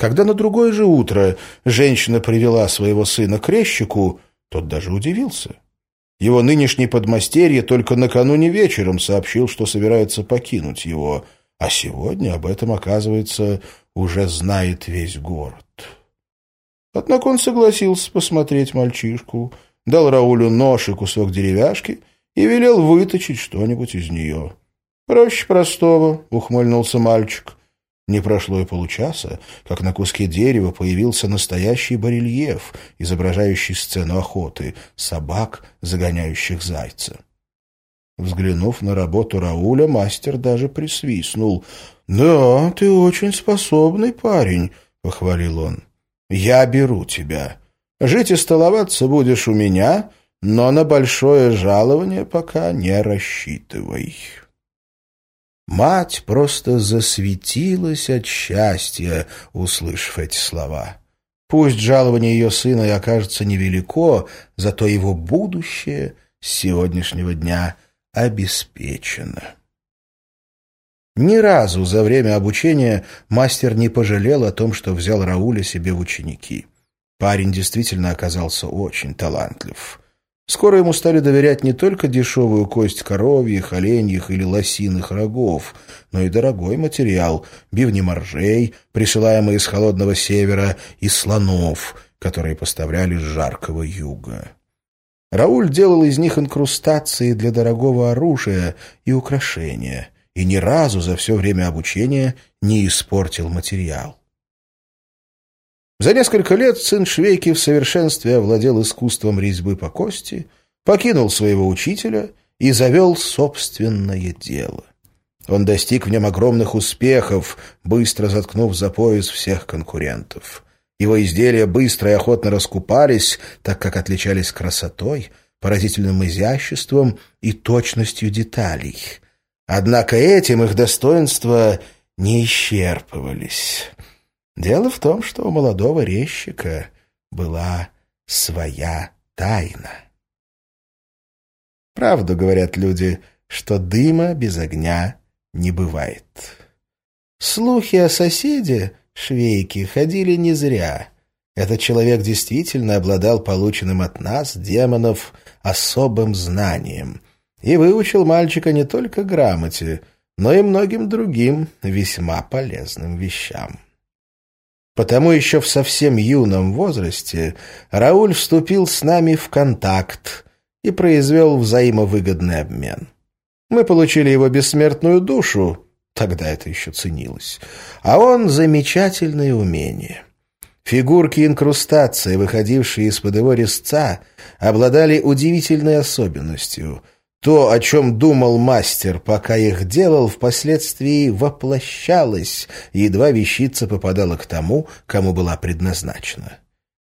Когда на другое же утро женщина привела своего сына к резчику, тот даже удивился. Его нынешний подмастерье только накануне вечером сообщил, что собирается покинуть его, а сегодня об этом, оказывается, уже знает весь город. Однако он согласился посмотреть мальчишку, дал Раулю нож и кусок деревяшки и велел выточить что-нибудь из нее. «Проще простого», — ухмыльнулся мальчик. Не прошло и получаса, как на куске дерева появился настоящий барельеф, изображающий сцену охоты, собак, загоняющих зайца. Взглянув на работу Рауля, мастер даже присвистнул. «Да, ты очень способный парень», — похвалил он. «Я беру тебя. Жить и столоваться будешь у меня, но на большое жалование пока не рассчитывай». Мать просто засветилась от счастья, услышав эти слова. Пусть жалование ее сына и окажется невелико, зато его будущее с сегодняшнего дня обеспечено. Ни разу за время обучения мастер не пожалел о том, что взял Рауля себе в ученики. Парень действительно оказался очень талантлив. Скоро ему стали доверять не только дешевую кость коровьих, оленьих или лосиных рогов, но и дорогой материал — бивни моржей, присылаемые из холодного севера, и слонов, которые поставляли с жаркого юга. Рауль делал из них инкрустации для дорогого оружия и украшения, и ни разу за все время обучения не испортил материал. За несколько лет сын Швейки в совершенстве овладел искусством резьбы по кости, покинул своего учителя и завел собственное дело. Он достиг в нем огромных успехов, быстро заткнув за пояс всех конкурентов. Его изделия быстро и охотно раскупались, так как отличались красотой, поразительным изяществом и точностью деталей. Однако этим их достоинства не исчерпывались. Дело в том, что у молодого резчика была своя тайна. Правду говорят люди, что дыма без огня не бывает. Слухи о соседе, швейке, ходили не зря. Этот человек действительно обладал полученным от нас, демонов, особым знанием и выучил мальчика не только грамоте, но и многим другим весьма полезным вещам. Потому еще в совсем юном возрасте Рауль вступил с нами в контакт и произвел взаимовыгодный обмен. Мы получили его бессмертную душу, тогда это еще ценилось, а он замечательные умения. Фигурки инкрустации, выходившие из-под его резца, обладали удивительной особенностью — то, о чем думал мастер, пока их делал, впоследствии воплощалось, едва вещица попадала к тому, кому была предназначена.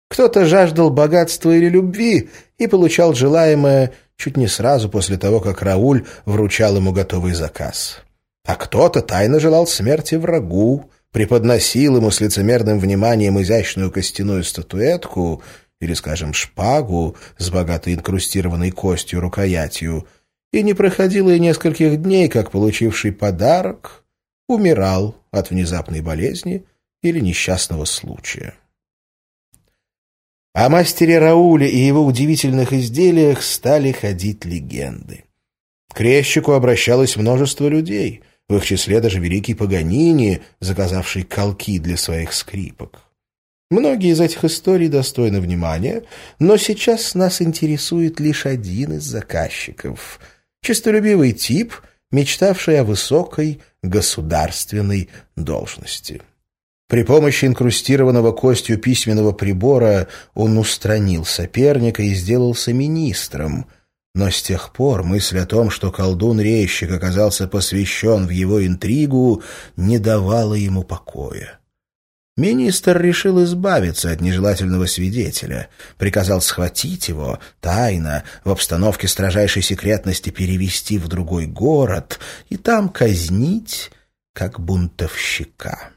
Кто-то жаждал богатства или любви и получал желаемое чуть не сразу после того, как Рауль вручал ему готовый заказ. А кто-то тайно желал смерти врагу, преподносил ему с лицемерным вниманием изящную костяную статуэтку или, скажем, шпагу с богато инкрустированной костью рукоятью, и не проходило и нескольких дней, как получивший подарок умирал от внезапной болезни или несчастного случая. О мастере Рауле и его удивительных изделиях стали ходить легенды. К резчику обращалось множество людей, в их числе даже великий Паганини, заказавший колки для своих скрипок. Многие из этих историй достойны внимания, но сейчас нас интересует лишь один из заказчиков — честолюбивый тип, мечтавший о высокой государственной должности. При помощи инкрустированного костью письменного прибора он устранил соперника и сделался министром. Но с тех пор мысль о том, что колдун-резчик оказался посвящен в его интригу, не давала ему покоя. Министр решил избавиться от нежелательного свидетеля, приказал схватить его, тайно, в обстановке строжайшей секретности перевести в другой город и там казнить, как бунтовщика.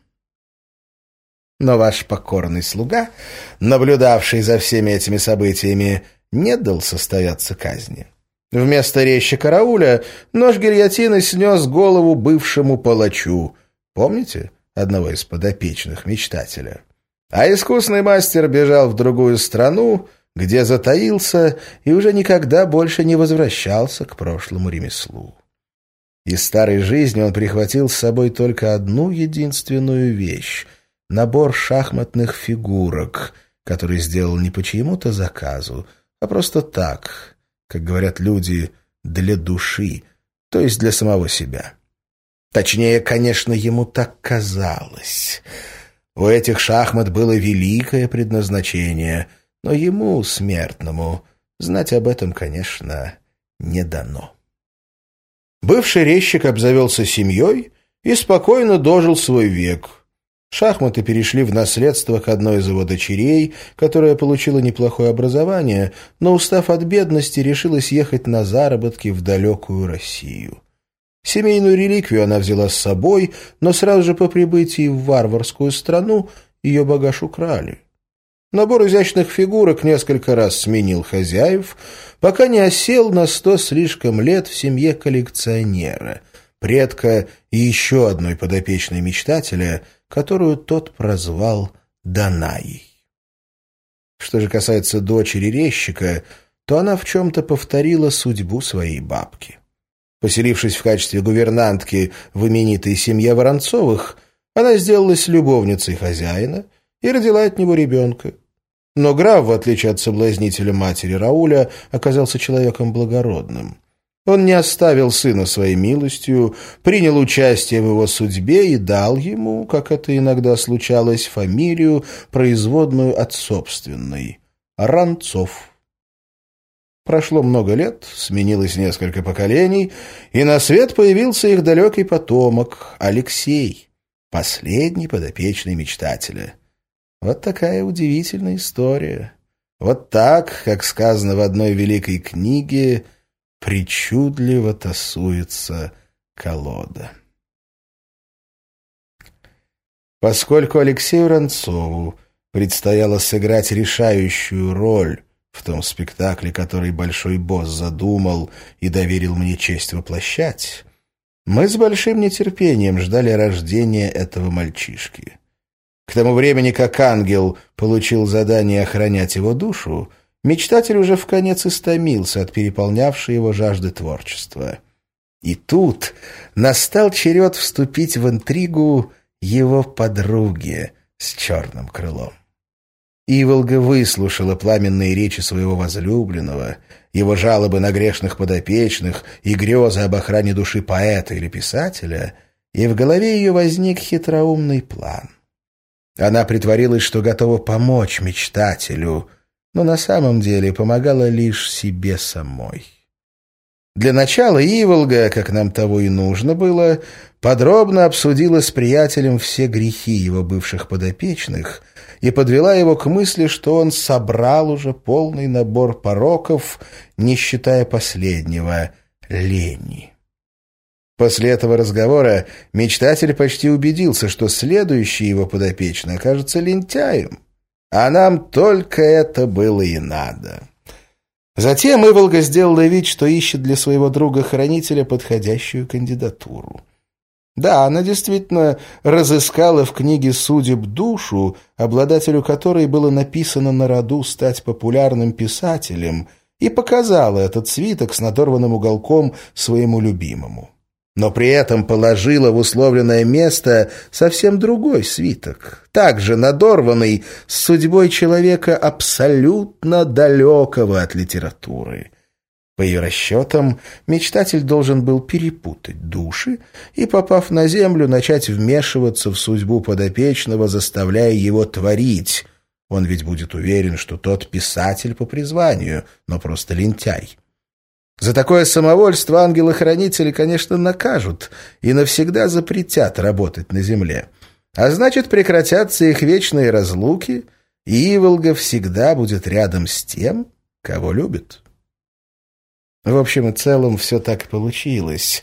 Но ваш покорный слуга, наблюдавший за всеми этими событиями, не дал состояться казни. Вместо резчика Рауля нож гильотины снес голову бывшему палачу. Помните? Одного из подопечных мечтателя. А искусный мастер бежал в другую страну, где затаился и уже никогда больше не возвращался к прошлому ремеслу. Из старой жизни он прихватил с собой только одну единственную вещь — набор шахматных фигурок, который сделал не по чьему-то заказу, а просто так, как говорят люди, для души, то есть для самого себя. Точнее, конечно, ему так казалось. У этих шахмат было великое предназначение, но ему, смертному, знать об этом, конечно, не дано. Бывший резчик обзавелся семьей и спокойно дожил свой век. Шахматы перешли в наследство к одной из его дочерей, которая получила неплохое образование, но, устав от бедности, решилась ехать на заработки в далекую Россию. Семейную реликвию она взяла с собой, но сразу же по прибытии в варварскую страну ее багаж украли. Набор изящных фигурок несколько раз сменил хозяев, пока не осел на сто слишком лет в семье коллекционера, предка и еще одной подопечной мечтателя, которую тот прозвал Данаей. Что же касается дочери резчика, то она в чем-то повторила судьбу своей бабки. Поселившись в качестве гувернантки в именитой семье Воронцовых, она сделалась любовницей хозяина и родила от него ребенка. Но граф, в отличие от соблазнителя матери Рауля, оказался человеком благородным. Он не оставил сына своей милостью, принял участие в его судьбе и дал ему, как это иногда случалось, фамилию, производную от собственной — Ранцов. Прошло много лет, сменилось несколько поколений, и на свет появился их далекий потомок — Алексей, последний подопечный мечтателя. Вот такая удивительная история. Вот так, как сказано в одной великой книге, причудливо тасуется колода. Поскольку Алексею Ранцову предстояло сыграть решающую роль в том спектакле, который Большой Босс задумал и доверил мне честь воплощать, мы с большим нетерпением ждали рождения этого мальчишки. К тому времени, как ангел получил задание охранять его душу, мечтатель уже в конец истомился от переполнявшей его жажды творчества. И тут настал черед вступить в интригу его подруги с черным крылом. Иволга выслушала пламенные речи своего возлюбленного, его жалобы на грешных подопечных и грезы об охране души поэта или писателя, и в голове ее возник хитроумный план. Она притворилась, что готова помочь мечтателю, но на самом деле помогала лишь себе самой. Для начала Иволга, как нам того и нужно было, подробно обсудила с приятелем все грехи его бывших подопечных — и подвела его к мысли, что он собрал уже полный набор пороков, не считая последнего — лени. После этого разговора мечтатель почти убедился, что следующий его подопечный окажется лентяем. А нам только это было и надо. Затем Иволга сделала вид, что ищет для своего друга-хранителя подходящую кандидатуру. Да, она действительно разыскала в книге судеб душу, обладателю которой было написано на роду стать популярным писателем, и показала этот свиток с надорванным уголком своему любимому. Но при этом положила в условленное место совсем другой свиток, также надорванный, с судьбой человека абсолютно далекого от литературы — по ее расчетам, мечтатель должен был перепутать души и, попав на землю, начать вмешиваться в судьбу подопечного, заставляя его творить. Он ведь будет уверен, что тот писатель по призванию, но просто лентяй. За такое самовольство ангелы-хранители, конечно, накажут и навсегда запретят работать на земле. А значит, прекратятся их вечные разлуки, и Иволга всегда будет рядом с тем, кого любит. В общем и целом все так получилось.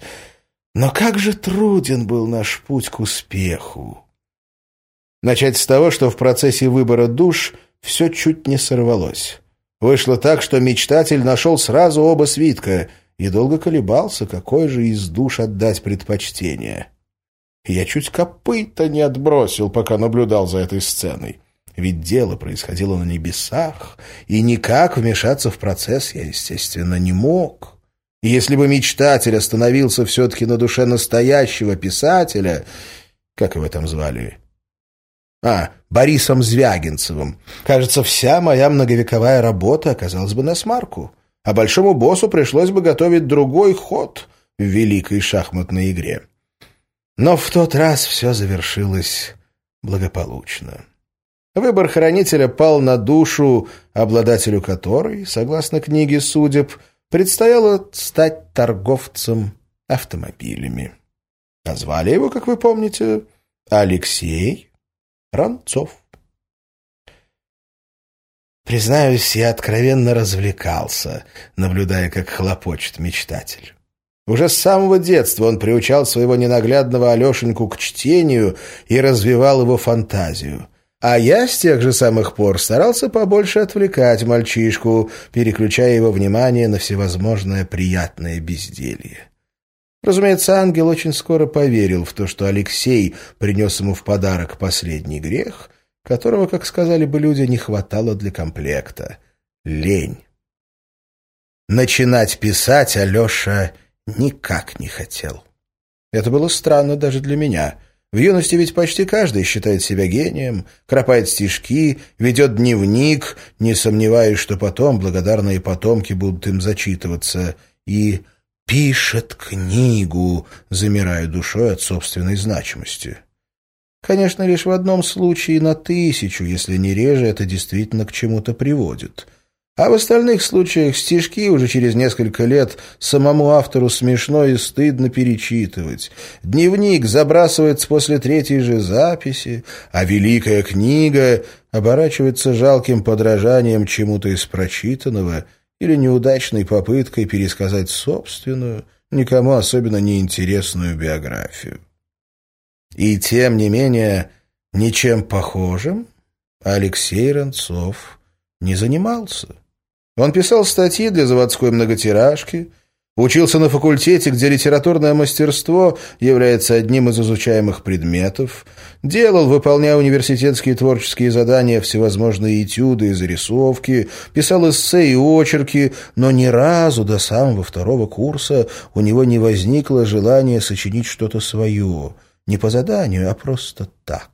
Но как же труден был наш путь к успеху. Начать с того, что в процессе выбора душ все чуть не сорвалось. Вышло так, что мечтатель нашел сразу оба свитка и долго колебался, какой же из душ отдать предпочтение. Я чуть копыта не отбросил, пока наблюдал за этой сценой. Ведь дело происходило на небесах, и никак вмешаться в процесс я, естественно, не мог. И если бы мечтатель остановился все-таки на душе настоящего писателя, как его там звали? А, Борисом Звягинцевым. Кажется, вся моя многовековая работа оказалась бы на смарку, а большому боссу пришлось бы готовить другой ход в великой шахматной игре. Но в тот раз все завершилось благополучно. Выбор хранителя пал на душу, обладателю которой, согласно книге судеб, предстояло стать торговцем автомобилями. Назвали его, как вы помните, Алексей Ранцов. Признаюсь, я откровенно развлекался, наблюдая, как хлопочет мечтатель. Уже с самого детства он приучал своего ненаглядного Алешеньку к чтению и развивал его фантазию. А я с тех же самых пор старался побольше отвлекать мальчишку, переключая его внимание на всевозможное приятное безделье. Разумеется, ангел очень скоро поверил в то, что Алексей принес ему в подарок последний грех, которого, как сказали бы люди, не хватало для комплекта — лень. Начинать писать Алеша никак не хотел. Это было странно даже для меня. В юности ведь почти каждый считает себя гением, кропает стишки, ведет дневник, не сомневаясь, что потом благодарные потомки будут им зачитываться, и пишет книгу, замирая душой от собственной значимости. Конечно, лишь в одном случае на тысячу, если не реже, это действительно к чему-то приводит. А в остальных случаях стишки уже через несколько лет самому автору смешно и стыдно перечитывать. Дневник забрасывается после третьей же записи, а великая книга оборачивается жалким подражанием чему-то из прочитанного или неудачной попыткой пересказать собственную, никому особенно неинтересную биографию. И тем не менее, ничем похожим Алексей Ранцов не занимался. Он писал статьи для заводской многотиражки, учился на факультете, где литературное мастерство является одним из изучаемых предметов, делал, выполняя университетские творческие задания, всевозможные этюды и зарисовки, писал эссе и очерки, но ни разу до самого второго курса у него не возникло желания сочинить что-то свое, не по заданию, а просто так.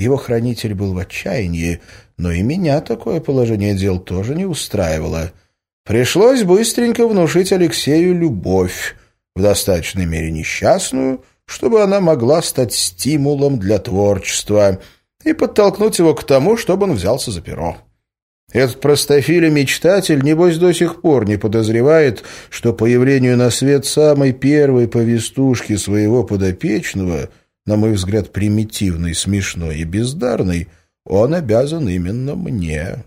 Его хранитель был в отчаянии, но и меня такое положение дел тоже не устраивало. Пришлось быстренько внушить Алексею любовь, в достаточной мере несчастную, чтобы она могла стать стимулом для творчества, и подтолкнуть его к тому, чтобы он взялся за перо. Этот простофиля-мечтатель, небось, до сих пор не подозревает, что появлению на свет самой первой повестушки своего подопечного — на мой взгляд, примитивный, смешной и бездарный, он обязан именно мне.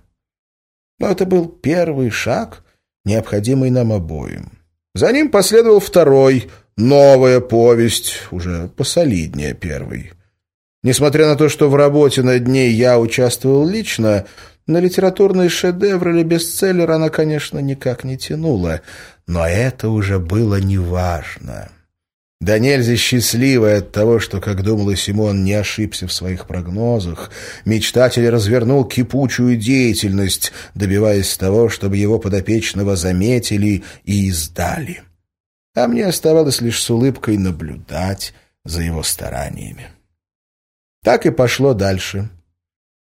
Но это был первый шаг, необходимый нам обоим. За ним последовал второй, новая повесть, уже посолиднее первой. Несмотря на то, что в работе над ней я участвовал лично, на литературный шедевр или бестселлер она, конечно, никак не тянула, но это уже было неважно. Да нельзя счастливая от того, что, как думал Симон, не ошибся в своих прогнозах, мечтатель развернул кипучую деятельность, добиваясь того, чтобы его подопечного заметили и издали. А мне оставалось лишь с улыбкой наблюдать за его стараниями. Так и пошло дальше.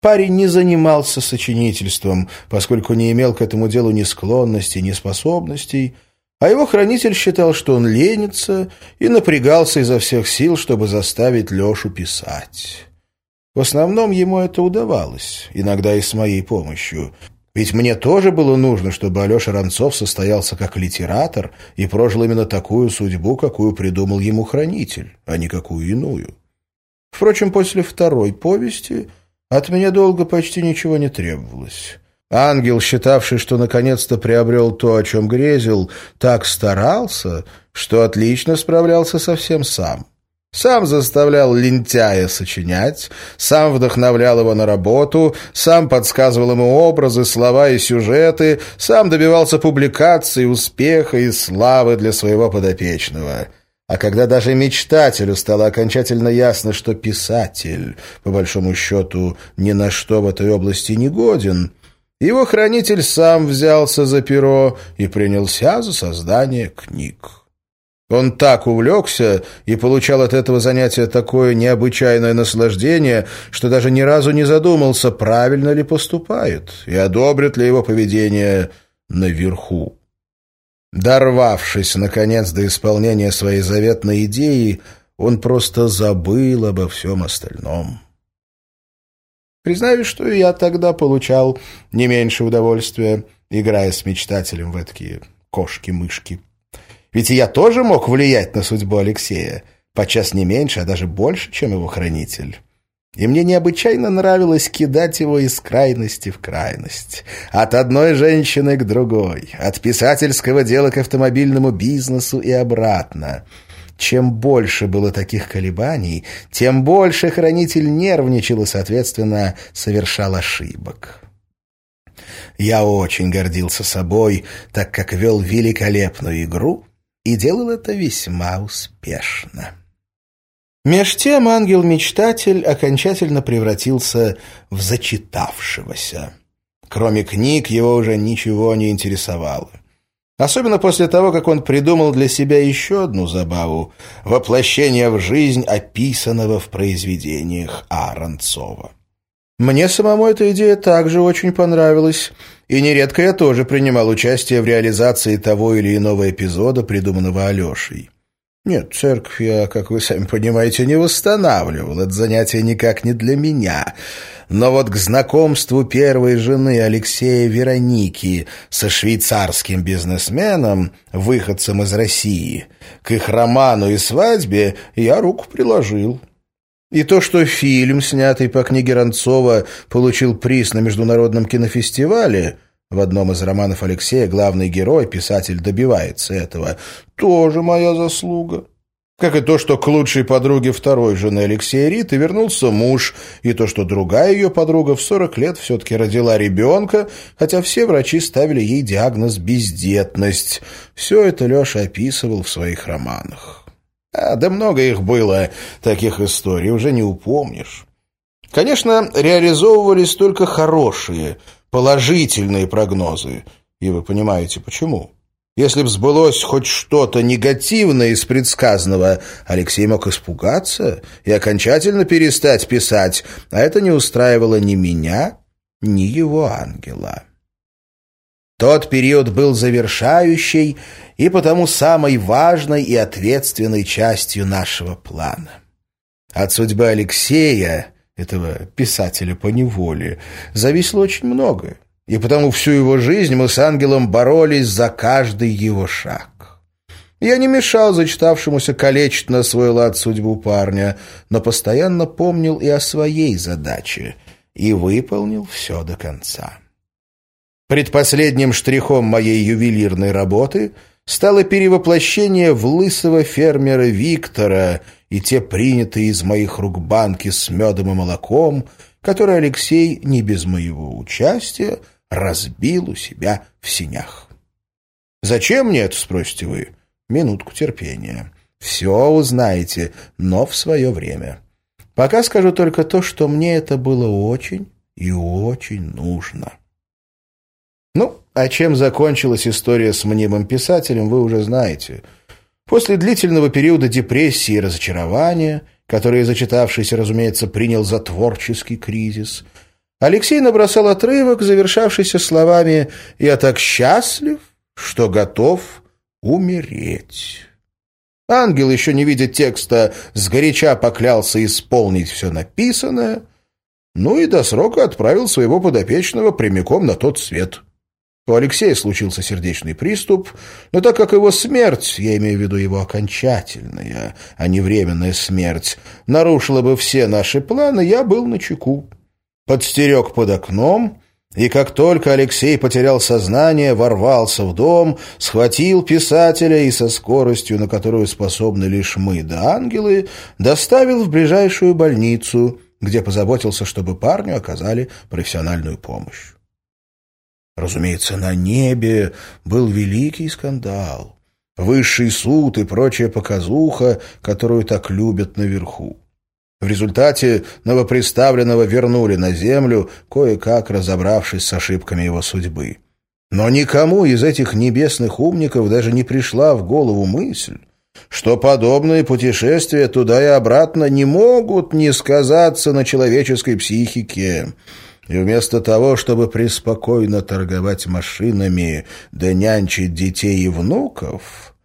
Парень не занимался сочинительством, поскольку не имел к этому делу ни склонности, ни способностей, а его хранитель считал, что он ленится, и напрягался изо всех сил, чтобы заставить Лешу писать. В основном ему это удавалось, иногда и с моей помощью. Ведь мне тоже было нужно, чтобы Алеша Ранцов состоялся как литератор и прожил именно такую судьбу, какую придумал ему хранитель, а не какую иную. Впрочем, после второй повести от меня долго почти ничего не требовалось. Ангел, считавший, что наконец-то приобрел то, о чем грезил, так старался, что отлично справлялся совсем сам. Сам заставлял лентяя сочинять, сам вдохновлял его на работу, сам подсказывал ему образы, слова и сюжеты, сам добивался публикаций, успеха и славы для своего подопечного. А когда даже мечтателю стало окончательно ясно, что писатель, по большому счету, ни на что в этой области не годен, его хранитель сам взялся за перо и принялся за создание книг. Он так увлекся и получал от этого занятия такое необычайное наслаждение, что даже ни разу не задумался, правильно ли поступает и одобрит ли его поведение наверху. Дорвавшись, наконец, до исполнения своей заветной идеи, он просто забыл обо всем остальном. Признаюсь, что и я тогда получал не меньше удовольствия, играя с мечтателем в такие кошки-мышки. Ведь я тоже мог влиять на судьбу Алексея, подчас не меньше, а даже больше, чем его хранитель. И мне необычайно нравилось кидать его из крайности в крайность. От одной женщины к другой, от писательского дела к автомобильному бизнесу и обратно. Чем больше было таких колебаний, тем больше хранитель нервничал и, соответственно, совершал ошибок. Я очень гордился собой, так как вел великолепную игру и делал это весьма успешно. Меж тем ангел-мечтатель окончательно превратился в зачитавшегося. Кроме книг его уже ничего не интересовало. Особенно после того, как он придумал для себя еще одну забаву — воплощение в жизнь описанного в произведениях Аронцова. Мне самому эта идея также очень понравилась, и нередко я тоже принимал участие в реализации того или иного эпизода, придуманного Алешей. Нет, церковь я, как вы сами понимаете, не восстанавливал. Это занятие никак не для меня. Но вот к знакомству первой жены Алексея Вероники со швейцарским бизнесменом, выходцем из России, к их роману и свадьбе я руку приложил. И то, что фильм, снятый по книге Ранцова, получил приз на Международном кинофестивале, в одном из романов Алексея главный герой, писатель, добивается этого, тоже моя заслуга. Как и то, что к лучшей подруге второй жены Алексея Риты вернулся муж, и то, что другая ее подруга в 40 лет все-таки родила ребенка, хотя все врачи ставили ей диагноз «бездетность». Все это Леша описывал в своих романах. А, да много их было, таких историй, уже не упомнишь. Конечно, реализовывались только хорошие, положительные прогнозы. И вы понимаете, почему. Если б сбылось хоть что-то негативное из предсказанного, Алексей мог испугаться и окончательно перестать писать, а это не устраивало ни меня, ни его ангела. Тот период был завершающий и потому самой важной и ответственной частью нашего плана. От судьбы Алексея, этого писателя по неволе, зависело очень многое, и потому всю его жизнь мы с ангелом боролись за каждый его шаг. Я не мешал зачитавшемуся калечить на свой лад судьбу парня, но постоянно помнил и о своей задаче, и выполнил все до конца. Предпоследним штрихом моей ювелирной работы стало перевоплощение в лысого фермера Виктора и те принятые из моих рук банки с медом и молоком, которые Алексей, не без моего участия, разбил у себя в синях. «Зачем мне это?» — спросите вы. Минутку терпения. Все узнаете, но в свое время. Пока скажу только то, что мне это было очень и очень нужно. Ну, а чем закончилась история с мнимым писателем, вы уже знаете. После длительного периода депрессии и разочарования, который зачитавшийся, разумеется, принял за творческий кризис, Алексей набросал отрывок, завершавшийся словами «Я так счастлив, что готов умереть». Ангел, еще не видя текста, сгоряча поклялся исполнить все написанное, ну и до срока отправил своего подопечного прямиком на тот свет – у Алексея случился сердечный приступ, но так как его смерть, я имею в виду его окончательная, а не временная смерть, нарушила бы все наши планы, я был на чеку. Подстерег под окном, и как только Алексей потерял сознание, ворвался в дом, схватил писателя и со скоростью, на которую способны лишь мы да ангелы, доставил в ближайшую больницу, где позаботился, чтобы парню оказали профессиональную помощь. Разумеется, на небе был великий скандал. высший суд и прочая показуха, которую так любят наверху. В результате новоприставленного вернули на землю, кое-как разобравшись с ошибками его судьбы. Но никому из этих небесных умников даже не пришла в голову мысль, что подобные путешествия туда и обратно не могут не сказаться на человеческой психике. И вместо того, чтобы преспокойно торговать машинами да нянчить детей и внуков,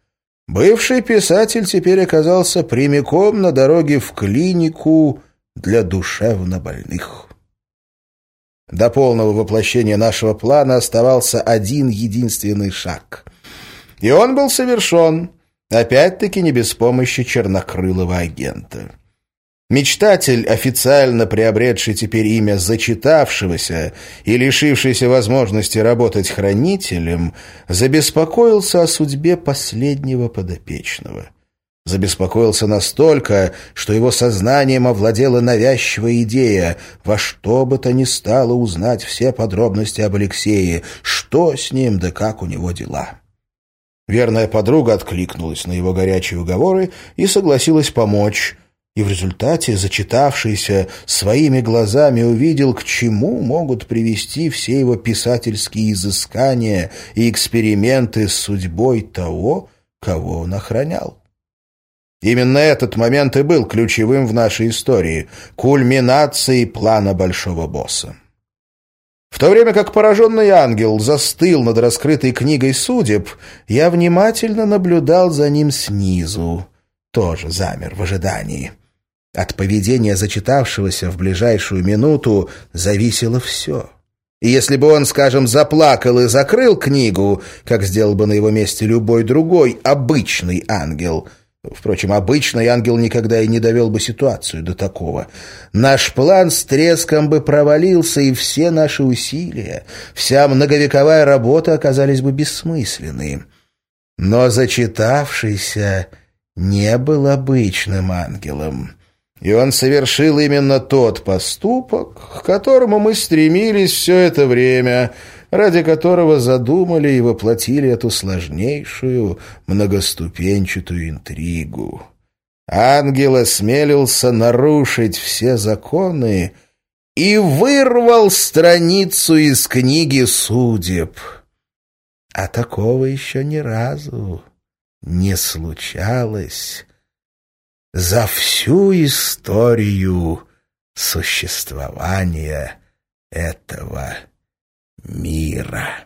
бывший писатель теперь оказался прямиком на дороге в клинику для душевнобольных. До полного воплощения нашего плана оставался один единственный шаг. И он был совершен, опять-таки не без помощи чернокрылого агента. Мечтатель, официально приобретший теперь имя зачитавшегося и лишившийся возможности работать хранителем, забеспокоился о судьбе последнего подопечного. Забеспокоился настолько, что его сознанием овладела навязчивая идея во что бы то ни стало узнать все подробности об Алексее, что с ним да как у него дела. Верная подруга откликнулась на его горячие уговоры и согласилась помочь, и в результате зачитавшийся своими глазами увидел, к чему могут привести все его писательские изыскания и эксперименты с судьбой того, кого он охранял. Именно этот момент и был ключевым в нашей истории, кульминацией плана большого босса. В то время как пораженный ангел застыл над раскрытой книгой судеб, я внимательно наблюдал за ним снизу, тоже замер в ожидании. От поведения зачитавшегося в ближайшую минуту зависело все. И если бы он, скажем, заплакал и закрыл книгу, как сделал бы на его месте любой другой обычный ангел — Впрочем, обычный ангел никогда и не довел бы ситуацию до такого. Наш план с треском бы провалился, и все наши усилия, вся многовековая работа оказались бы бессмысленны. Но зачитавшийся не был обычным ангелом. И он совершил именно тот поступок, к которому мы стремились все это время — ради которого задумали и воплотили эту сложнейшую многоступенчатую интригу. Ангел осмелился нарушить все законы и вырвал страницу из книги судеб. А такого еще ни разу не случалось за всю историю существования этого мира.